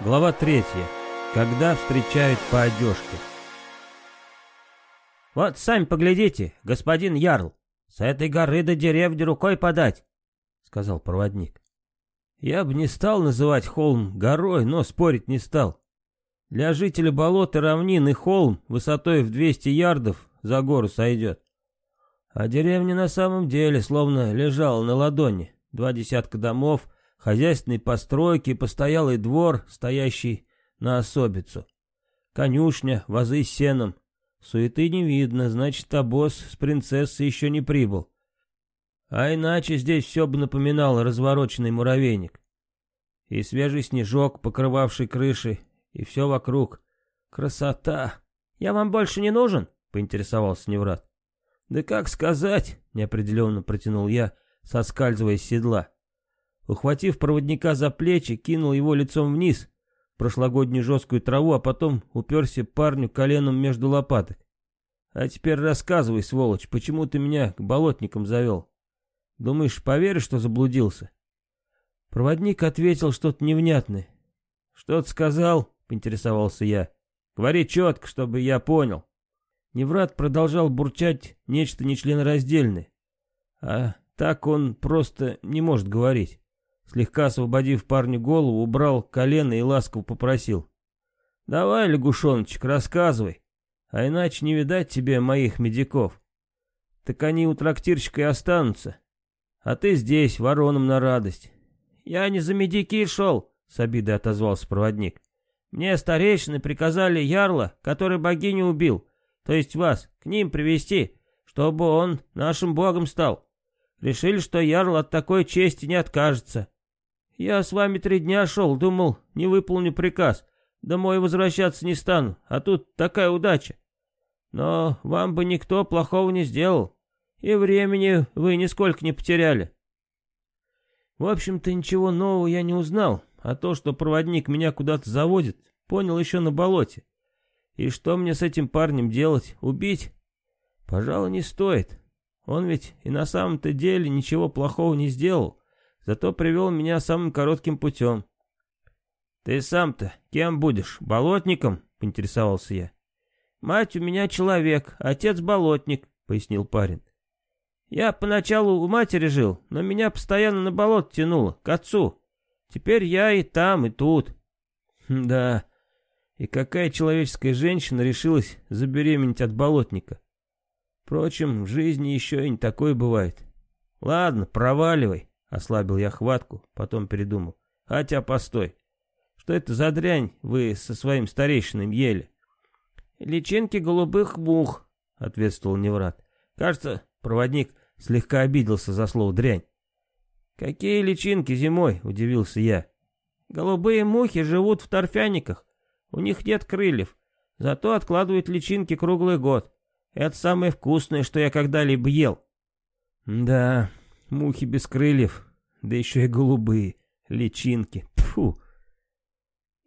Глава третья. Когда встречают по одежке. «Вот сами поглядите, господин Ярл, с этой горы до деревни рукой подать», — сказал проводник. Я бы не стал называть холм горой, но спорить не стал. Для жителя болота равнины холм высотой в 200 ярдов за гору сойдет. А деревня на самом деле словно лежала на ладони. Два десятка домов — хозяйственные постройки, постоялый двор, стоящий на особицу. Конюшня, вазы с сеном. Суеты не видно, значит, обоз с принцессой еще не прибыл. А иначе здесь все бы напоминало развороченный муравейник. И свежий снежок, покрывавший крыши, и все вокруг. Красота! «Я вам больше не нужен?» — поинтересовался Неврат. «Да как сказать?» — неопределенно протянул я, соскальзывая с седла. Ухватив проводника за плечи, кинул его лицом вниз, в прошлогоднюю жесткую траву, а потом уперся парню коленом между лопаток. «А теперь рассказывай, сволочь, почему ты меня к болотникам завел? Думаешь, поверишь, что заблудился?» Проводник ответил что-то невнятное. «Что-то сказал?» — поинтересовался я. «Говори четко, чтобы я понял». Неврат продолжал бурчать нечто нечленораздельное. А так он просто не может говорить. Слегка освободив парню голову, убрал колено и ласково попросил. «Давай, лягушоночек, рассказывай, а иначе не видать тебе моих медиков. Так они у трактирщика и останутся, а ты здесь, вороном на радость». «Я не за медики шел», — с обидой отозвался проводник. «Мне старейшины приказали ярла, который богиню убил, то есть вас, к ним привести, чтобы он нашим богом стал. Решили, что ярл от такой чести не откажется. Я с вами три дня шел, думал, не выполню приказ. Домой возвращаться не стану, а тут такая удача. Но вам бы никто плохого не сделал, и времени вы нисколько не потеряли. В общем-то, ничего нового я не узнал, а то, что проводник меня куда-то заводит, понял еще на болоте. И что мне с этим парнем делать? Убить? Пожалуй, не стоит. Он ведь и на самом-то деле ничего плохого не сделал. Зато привел меня самым коротким путем. «Ты сам-то кем будешь, болотником?» — поинтересовался я. «Мать у меня человек, отец болотник», — пояснил парень. «Я поначалу у матери жил, но меня постоянно на болото тянуло, к отцу. Теперь я и там, и тут». Хм, «Да, и какая человеческая женщина решилась забеременеть от болотника? Впрочем, в жизни еще и не такое бывает. Ладно, проваливай. Ослабил я хватку, потом передумал. Хотя, постой. Что это за дрянь вы со своим старейшином ели? Личинки голубых мух, ответствовал Неврат. Кажется, проводник слегка обиделся за слово дрянь. Какие личинки зимой? Удивился я. Голубые мухи живут в торфяниках. У них нет крыльев. Зато откладывают личинки круглый год. Это самое вкусное, что я когда-либо ел. Да, Мухи без крыльев, да еще и голубые, личинки. Фу.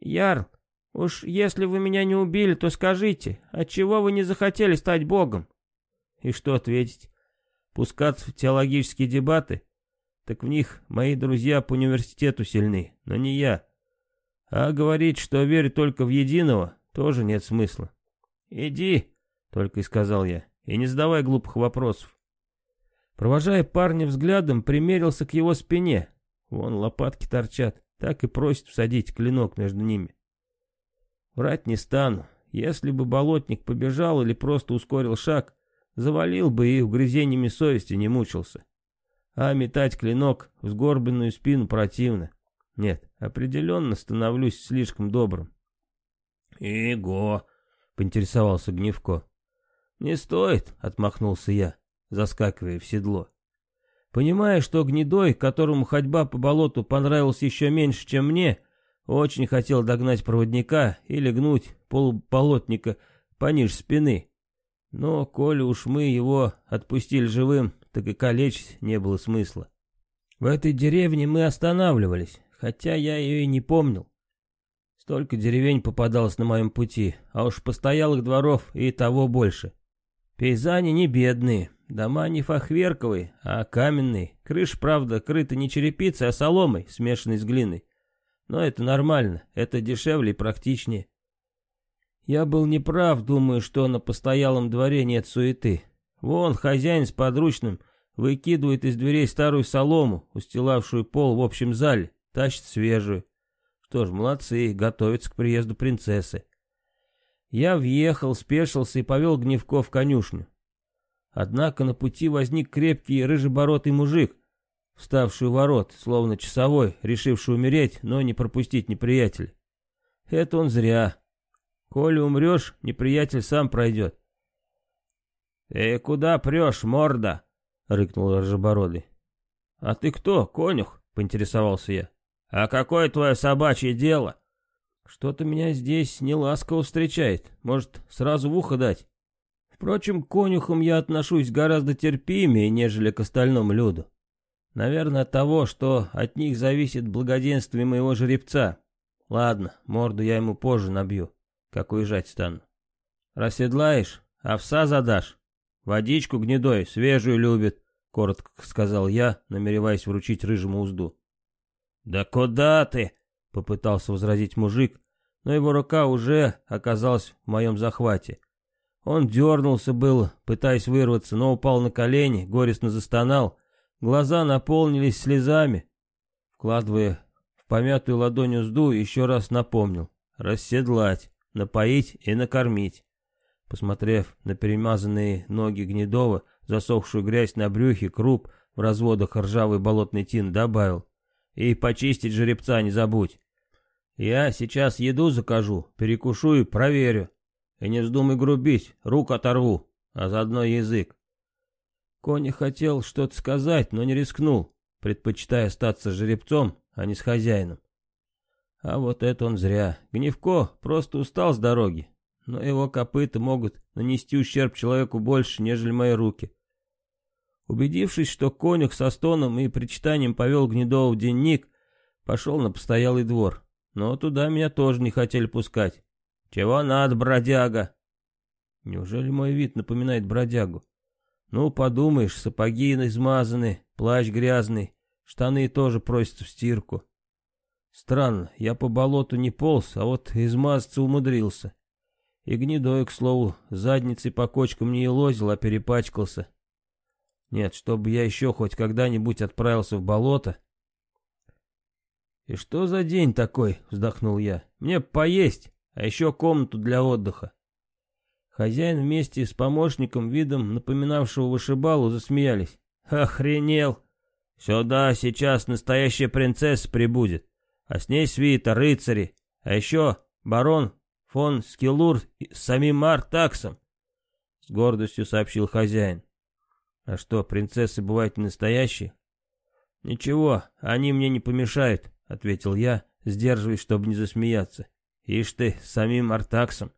Ярл, уж если вы меня не убили, то скажите, отчего вы не захотели стать богом? И что ответить? Пускаться в теологические дебаты? Так в них мои друзья по университету сильны, но не я. А говорить, что верю только в единого, тоже нет смысла. «Иди», — только и сказал я, — «и не задавай глупых вопросов. Провожая парня взглядом, примерился к его спине. Вон лопатки торчат, так и просит всадить клинок между ними. Врать не стану. Если бы болотник побежал или просто ускорил шаг, завалил бы и угрызениями совести не мучился. А метать клинок в сгорбленную спину противно. Нет, определенно становлюсь слишком добрым. «Иго!» — поинтересовался Гневко. «Не стоит», — отмахнулся я заскакивая в седло. Понимая, что гнедой, которому ходьба по болоту понравилась еще меньше, чем мне, очень хотел догнать проводника и легнуть полуболотника пониже спины. Но, коли уж мы его отпустили живым, так и калечить не было смысла. В этой деревне мы останавливались, хотя я ее и не помнил. Столько деревень попадалось на моем пути, а уж постоялых дворов и того больше. Пейзани не бедные, Дома не фахверковые, а каменные. Крыша, правда, крыта не черепицей, а соломой, смешанной с глиной. Но это нормально, это дешевле и практичнее. Я был неправ, думаю, что на постоялом дворе нет суеты. Вон, хозяин с подручным выкидывает из дверей старую солому, устилавшую пол в общем зале, тащит свежую. Что ж, молодцы, готовятся к приезду принцессы. Я въехал, спешился и повел Гневко в конюшню. Однако на пути возник крепкий рыжебородый мужик, вставший у ворот, словно часовой, решивший умереть, но не пропустить неприятеля. Это он зря. Коли умрешь, неприятель сам пройдет. «Ты куда прешь, морда?» — рыкнул Рожебородый. «А ты кто, конюх?» — поинтересовался я. «А какое твое собачье дело?» «Что-то меня здесь неласково встречает. Может, сразу в ухо дать?» Впрочем, к конюхам я отношусь гораздо терпимее, нежели к остальному люду. Наверное, от того, что от них зависит благоденствие моего жеребца. Ладно, морду я ему позже набью как уезжать стану. Расседлаешь, овса задашь. Водичку гнедой, свежую любит, коротко сказал я, намереваясь вручить рыжему узду. Да куда ты? Попытался возразить мужик, но его рука уже оказалась в моем захвате. Он дернулся было, пытаясь вырваться, но упал на колени, горестно застонал. Глаза наполнились слезами. Вкладывая в помятую ладонь узду, еще раз напомнил. Расседлать напоить и накормить. Посмотрев на перемазанные ноги Гнедова, засохшую грязь на брюхе, круп в разводах ржавый болотный тин, добавил. И почистить жеребца не забудь. Я сейчас еду закажу, перекушу и проверю. И не вздумай грубить, рук оторву, а заодно язык. Кони хотел что-то сказать, но не рискнул, предпочитая остаться жеребцом, а не с хозяином. А вот это он зря. Гневко просто устал с дороги, но его копыта могут нанести ущерб человеку больше, нежели мои руки. Убедившись, что конюх со стоном и причитанием повел Гнедова в денник, пошел на постоялый двор. Но туда меня тоже не хотели пускать. «Чего надо, бродяга?» Неужели мой вид напоминает бродягу? Ну, подумаешь, сапоги измазаны, плащ грязный, штаны тоже просят в стирку. Странно, я по болоту не полз, а вот измазаться умудрился. И гнедой, к слову, задницей по кочкам не елозил, а перепачкался. Нет, чтобы я еще хоть когда-нибудь отправился в болото. «И что за день такой?» — вздохнул я. «Мне поесть, а еще комнату для отдыха». Хозяин вместе с помощником, видом напоминавшего вышибалу, засмеялись. «Охренел! Сюда сейчас настоящая принцесса прибудет а с ней свита, рыцари, а еще барон фон Скиллур с самим Мартаксом, — с гордостью сообщил хозяин. А что, принцессы бывают не настоящие? Ничего, они мне не помешают, — ответил я, сдерживаясь, чтобы не засмеяться. Ишь ты, самим Артаксом.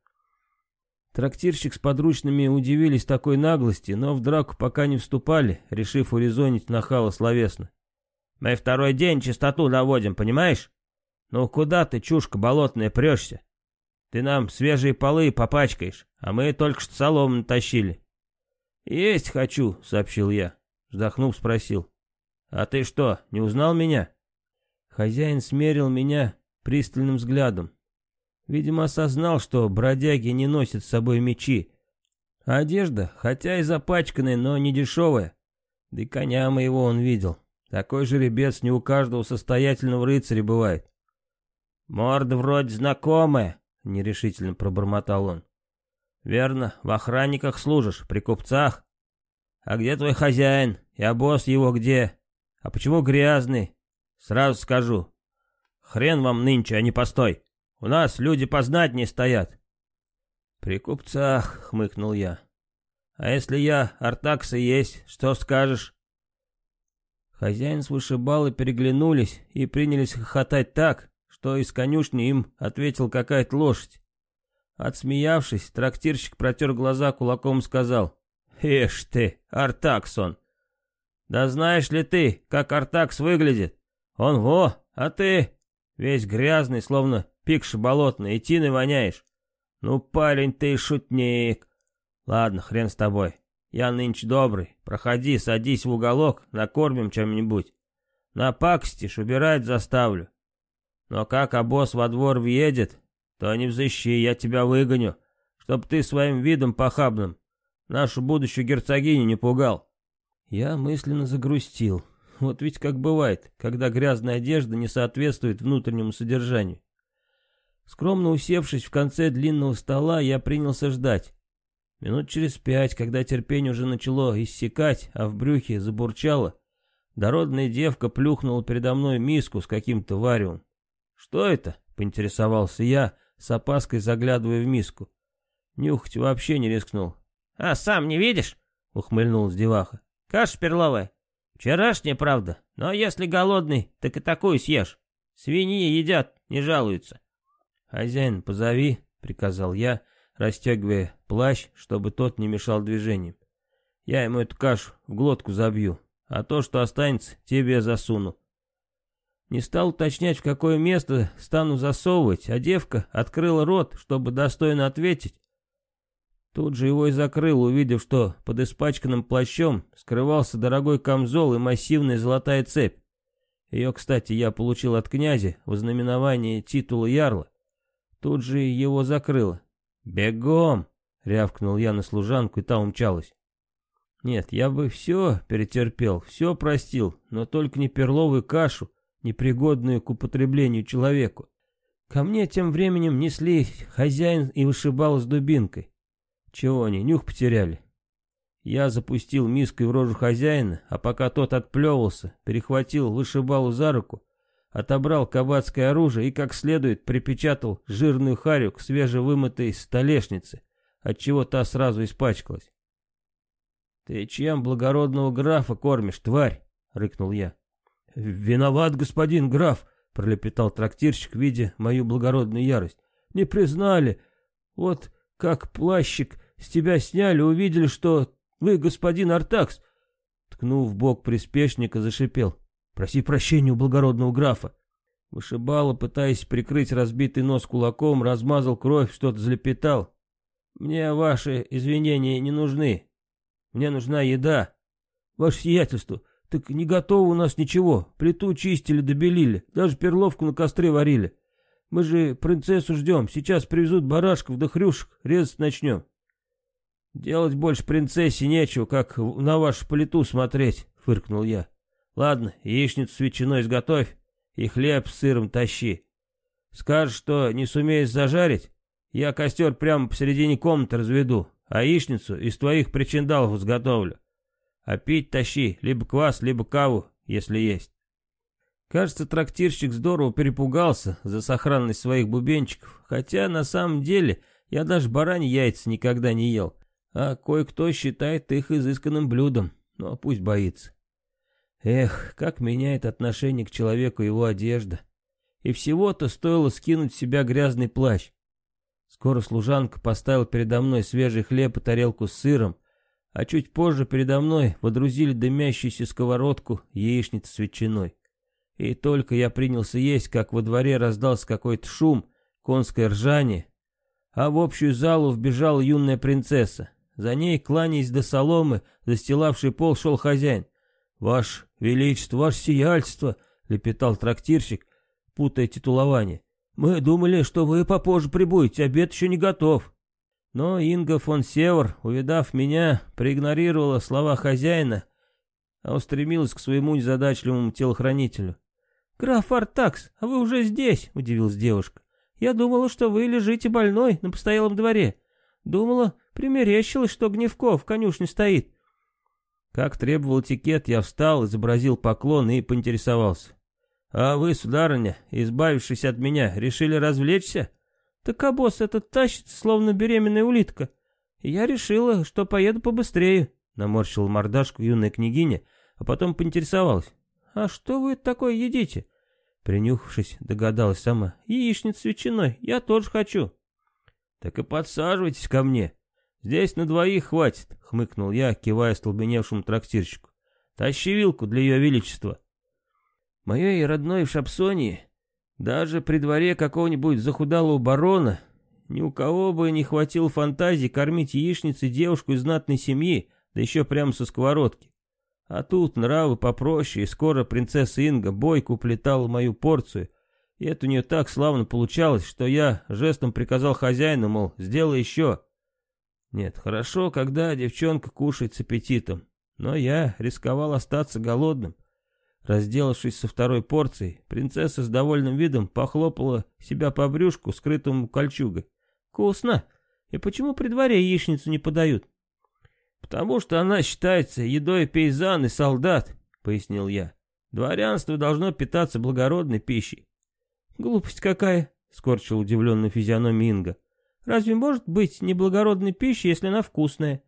Трактирщик с подручными удивились такой наглости, но в драку пока не вступали, решив урезонить нахала словесно. «Мы второй день чистоту наводим, понимаешь? «Ну куда ты, чушка болотная, прешься? Ты нам свежие полы попачкаешь, а мы только что солому натащили». «Есть хочу», — сообщил я. Вздохнув, спросил. «А ты что, не узнал меня?» Хозяин смерил меня пристальным взглядом. Видимо, осознал, что бродяги не носят с собой мечи. одежда, хотя и запачканная, но не дешевая. Да и коня моего он видел. Такой жеребец не у каждого состоятельного рыцаря бывает. «Морда вроде знакомая», — нерешительно пробормотал он. «Верно, в охранниках служишь, при купцах. А где твой хозяин? И обоз его где? А почему грязный? Сразу скажу. Хрен вам нынче, а не постой. У нас люди познать не стоят». «При купцах», — хмыкнул я. «А если я Артакса есть, что скажешь?» Хозяин с вышибалы переглянулись и принялись хохотать так, что из конюшни им ответил какая-то лошадь. Отсмеявшись, трактирщик протер глаза кулаком и сказал, «Ишь ты, Артаксон! Да знаешь ли ты, как Артакс выглядит? Он во, а ты весь грязный, словно пикш болотный, и тины воняешь. Ну, парень, ты шутник. Ладно, хрен с тобой. Я нынче добрый. Проходи, садись в уголок, накормим чем-нибудь. Напакстишь, убирать заставлю. Но как обоз во двор въедет, то не взыщи, я тебя выгоню, чтоб ты своим видом похабным нашу будущую герцогиню не пугал. Я мысленно загрустил. Вот ведь как бывает, когда грязная одежда не соответствует внутреннему содержанию. Скромно усевшись в конце длинного стола, я принялся ждать. Минут через пять, когда терпение уже начало иссякать, а в брюхе забурчало, дородная девка плюхнула передо мной миску с каким-то вариум. «Что это?» — поинтересовался я, с опаской заглядывая в миску. Нюхать вообще не рискнул. «А сам не видишь?» — ухмыльнулась деваха. «Каша перловая. Вчерашняя, правда, но если голодный, так и такую съешь. Свиньи едят, не жалуются». «Хозяин, позови», — приказал я, расстегивая плащ, чтобы тот не мешал движениям. «Я ему эту кашу в глотку забью, а то, что останется, тебе засуну». Не стал уточнять, в какое место стану засовывать, а девка открыла рот, чтобы достойно ответить, Тут же его и закрыл, увидев, что под испачканным плащом скрывался дорогой камзол и массивная золотая цепь. Ее, кстати, я получил от князя в знаменование титула ярла. Тут же его закрыло. «Бегом!» — рявкнул я на служанку, и та умчалась. Нет, я бы все перетерпел, все простил, но только не перловую кашу, непригодную к употреблению человеку. Ко мне тем временем несли хозяин и вышибал с дубинкой. Чего они, нюх потеряли? Я запустил миской в рожу хозяина, а пока тот отплевывался, перехватил вышибалу за руку, отобрал кабацкое оружие и как следует припечатал жирную харю к свежевымытой столешнице, отчего та сразу испачкалась. «Ты чем благородного графа кормишь, тварь?» — рыкнул я. «Виноват, господин граф», — пролепетал трактирщик, видя мою благородную ярость. «Не признали. Вот как плащик с тебя сняли, увидели, что вы господин Артакс. Ткнув бок приспешника, зашипел. Проси прощения у благородного графа. Вышибало, пытаясь прикрыть разбитый нос кулаком, размазал кровь, что-то залепетал. Мне ваши извинения не нужны. Мне нужна еда. Ваше сиятельство, так не готово у нас ничего. Плиту чистили, добелили, даже перловку на костре варили. Мы же принцессу ждем. Сейчас привезут барашков да хрюшек. Резать начнем. Делать больше принцессе нечего, как на вашу плиту смотреть, фыркнул я. Ладно, яичницу с ветчиной изготовь и хлеб с сыром тащи. Скажешь, что не сумеешь зажарить, я костер прямо посередине комнаты разведу, а яичницу из твоих причиндалов изготовлю. А пить тащи либо квас, либо каву, если есть. Кажется, трактирщик здорово перепугался за сохранность своих бубенчиков, хотя на самом деле я даже бараньи яйца никогда не ел, а кое-кто считает их изысканным блюдом, а пусть боится. Эх, как меняет отношение к человеку его одежда. И всего-то стоило скинуть с себя грязный плащ. Скоро служанка поставила передо мной свежий хлеб и тарелку с сыром, а чуть позже передо мной водрузили дымящуюся сковородку яичницы с ветчиной. И только я принялся есть, как во дворе раздался какой-то шум, конское ржание, а в общую залу вбежала юная принцесса. За ней, кланяясь до соломы, застилавший пол, шел хозяин. «Ваше Величество, Ваше Сиятельство!» — лепетал трактирщик, путая титулование. «Мы думали, что вы попозже прибудете, обед еще не готов». Но Инга фон Север, увидав меня, проигнорировала слова хозяина, а устремилась к своему незадачливому телохранителю. «Граф Артакс, а вы уже здесь?» — удивилась девушка. «Я думала, что вы лежите больной на постоялом дворе. Думала, примерещилось, что Гневко в конюшне стоит». Как требовал этикет, я встал, изобразил поклон и поинтересовался. «А вы, сударыня, избавившись от меня, решили развлечься?» «Так а босс этот тащится, словно беременная улитка. Я решила, что поеду побыстрее», — наморщила мордашку юная княгиня, а потом поинтересовалась. «А что вы такое едите?» Принюхавшись, догадалась сама. «Яичница с ветчиной, я тоже хочу». «Так и подсаживайтесь ко мне. Здесь на двоих хватит», — хмыкнул я, кивая столбеневшему трактирщику. «Тащи вилку для ее величества». Мое и родное в Шапсонии, даже при дворе какого-нибудь захудалого барона, ни у кого бы не хватило фантазии кормить яичницей девушку из знатной семьи, да еще прямо со сковородки. А тут нравы попроще, и скоро принцесса Инга бойко уплетала мою порцию И это у нее так славно получалось, что я жестом приказал хозяину, мол, сделай еще. Нет, хорошо, когда девчонка кушает с аппетитом, но я рисковал остаться голодным. Разделавшись со второй порцией, принцесса с довольным видом похлопала себя по брюшку, скрытому кольчугой. «Вкусно! И почему при дворе яичницу не подают?» «Потому что она считается едой пейзан и солдат», — пояснил я. «Дворянство должно питаться благородной пищей». «Глупость какая!» — скорчил удивленную физиономию Инга. «Разве может быть неблагородной пищей, если она вкусная?»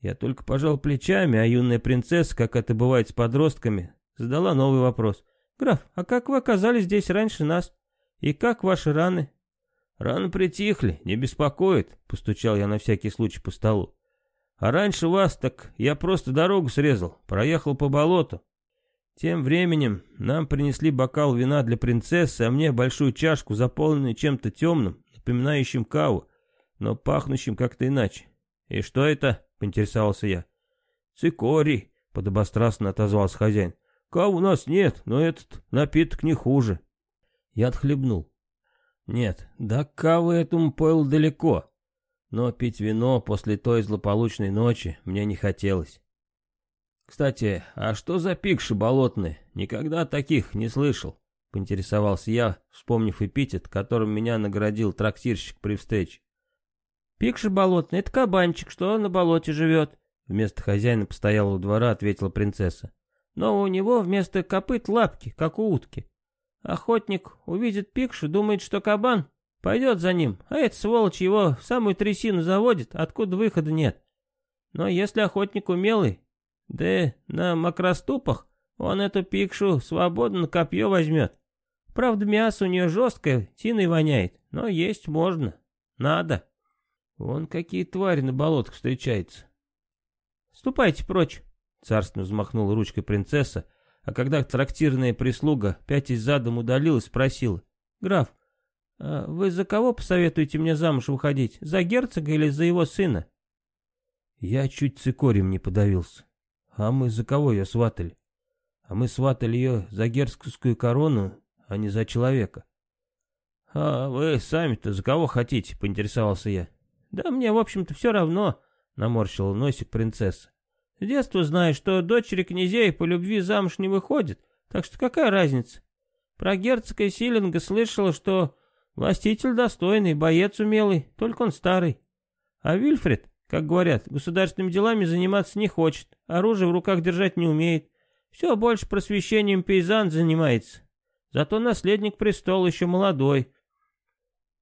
Я только пожал плечами, а юная принцесса, как это бывает с подростками, задала новый вопрос. «Граф, а как вы оказались здесь раньше нас? И как ваши раны?» «Раны притихли, не беспокоит», — постучал я на всякий случай по столу. «А раньше вас, так я просто дорогу срезал, проехал по болоту». Тем временем нам принесли бокал вина для принцессы, а мне большую чашку, заполненную чем-то темным, напоминающим каву, но пахнущим как-то иначе. «И что это?» — поинтересовался я. «Цикорий», — подобострастно отозвался хозяин. Кав у нас нет, но этот напиток не хуже. Я отхлебнул. Нет, до кавы этому пойл далеко. Но пить вино после той злополучной ночи мне не хотелось. Кстати, а что за пикши болотные? Никогда таких не слышал. Поинтересовался я, вспомнив эпитет, которым меня наградил трактирщик при встрече. Пикши болотный — это кабанчик, что на болоте живет. Вместо хозяина постоялого двора ответила принцесса но у него вместо копыт лапки, как у утки. Охотник увидит пикшу, думает, что кабан, пойдет за ним, а эта сволочь его в самую трясину заводит, откуда выхода нет. Но если охотник умелый, да на макроступах, он эту пикшу свободно на копье возьмет. Правда, мясо у нее жесткое, тиной воняет, но есть можно. Надо. Вон какие твари на болотах встречаются. Ступайте прочь. Царственно взмахнула ручкой принцесса, а когда трактирная прислуга, пятясь задом, удалилась, спросила. «Граф, а вы за кого посоветуете мне замуж выходить? За герцога или за его сына?» Я чуть цикорем не подавился. А мы за кого ее сватали? А мы сватали ее за герцогскую корону, а не за человека. «А вы сами-то за кого хотите?» — поинтересовался я. «Да мне, в общем-то, все равно», — наморщила носик принцесса. С детства знаю, что дочери князей по любви замуж не выходят, так что какая разница? Про герцога Силинга слышала, что властитель достойный, боец умелый, только он старый. А Вильфред, как говорят, государственными делами заниматься не хочет, оружие в руках держать не умеет. Все больше просвещением пейзан занимается. Зато наследник престола еще молодой.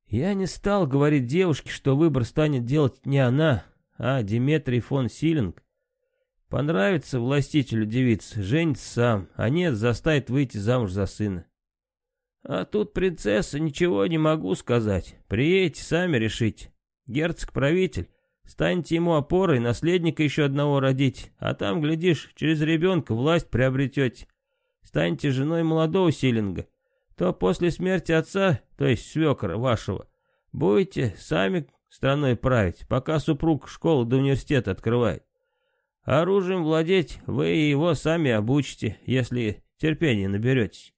Я не стал говорить девушке, что выбор станет делать не она, а Диметрий фон Силинг. Понравится властителю девица, женится сам, а нет, заставит выйти замуж за сына. А тут принцесса, ничего не могу сказать. Приедете, сами решите. Герцог-правитель, станьте ему опорой, наследника еще одного родить, а там, глядишь, через ребенка власть приобретете. Станьте женой молодого Силинга, то после смерти отца, то есть свекра вашего, будете сами страной править, пока супруг школу до университета открывает. Оружием владеть вы его сами обучите, если терпение наберетесь.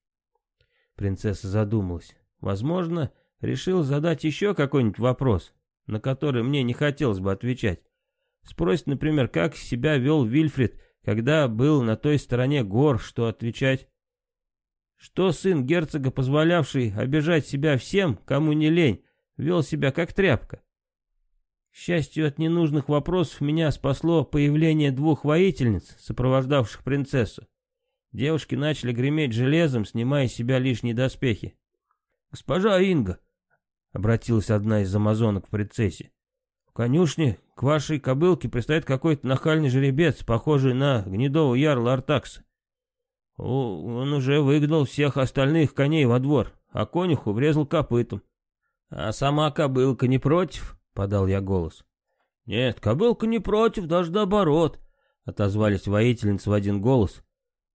Принцесса задумалась. Возможно, решил задать еще какой-нибудь вопрос, на который мне не хотелось бы отвечать. Спросит, например, как себя вел Вильфрид, когда был на той стороне гор, что отвечать? Что сын герцога, позволявший обижать себя всем, кому не лень, вел себя как тряпка? К счастью, от ненужных вопросов меня спасло появление двух воительниц, сопровождавших принцессу. Девушки начали греметь железом, снимая с себя лишние доспехи. «Госпожа Инга!» — обратилась одна из амазонок к принцессе. «В конюшне к вашей кобылке пристает какой-то нахальный жеребец, похожий на гнедого ярла Артакса. Он уже выгнал всех остальных коней во двор, а конюху врезал копытом. А сама кобылка не против?» — подал я голос. «Нет, кобылка не против, даже наоборот», — отозвались воительницы в один голос,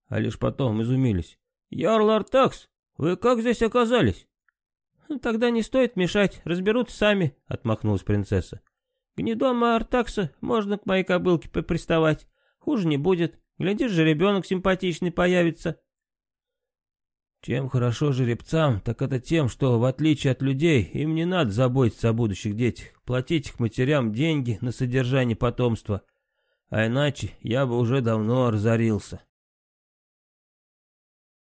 а лишь потом изумились. «Ярл Артакс, вы как здесь оказались?» «Ну, «Тогда не стоит мешать, разберутся сами», — отмахнулась принцесса. «Гнедом Артакса можно к моей кобылке приставать, хуже не будет, глядишь же, ребенок симпатичный появится». Чем хорошо жеребцам, так это тем, что, в отличие от людей, им не надо заботиться о будущих детях, платить их матерям деньги на содержание потомства. А иначе я бы уже давно разорился.